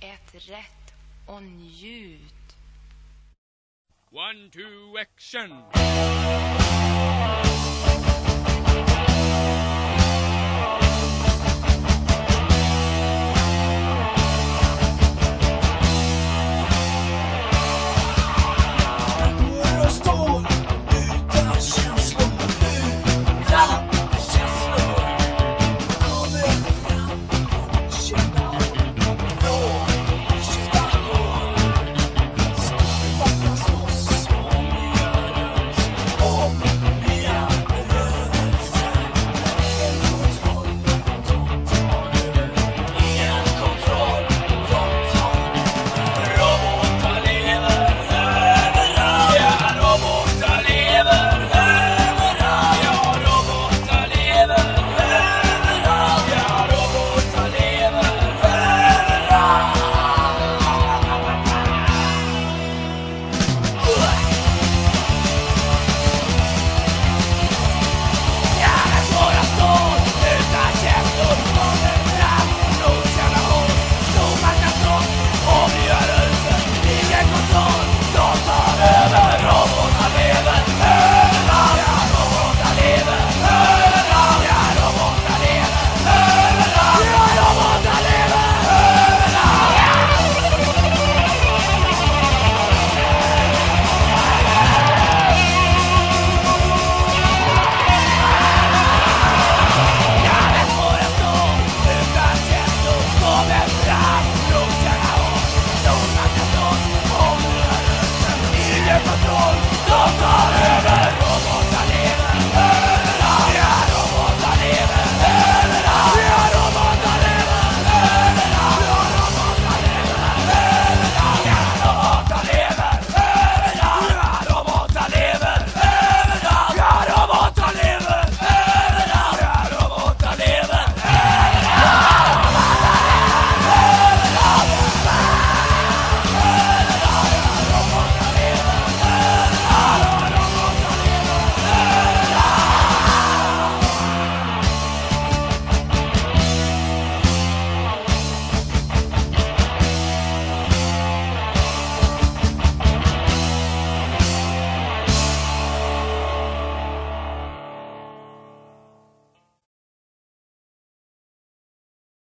Ät rätt och njut. One, two, action!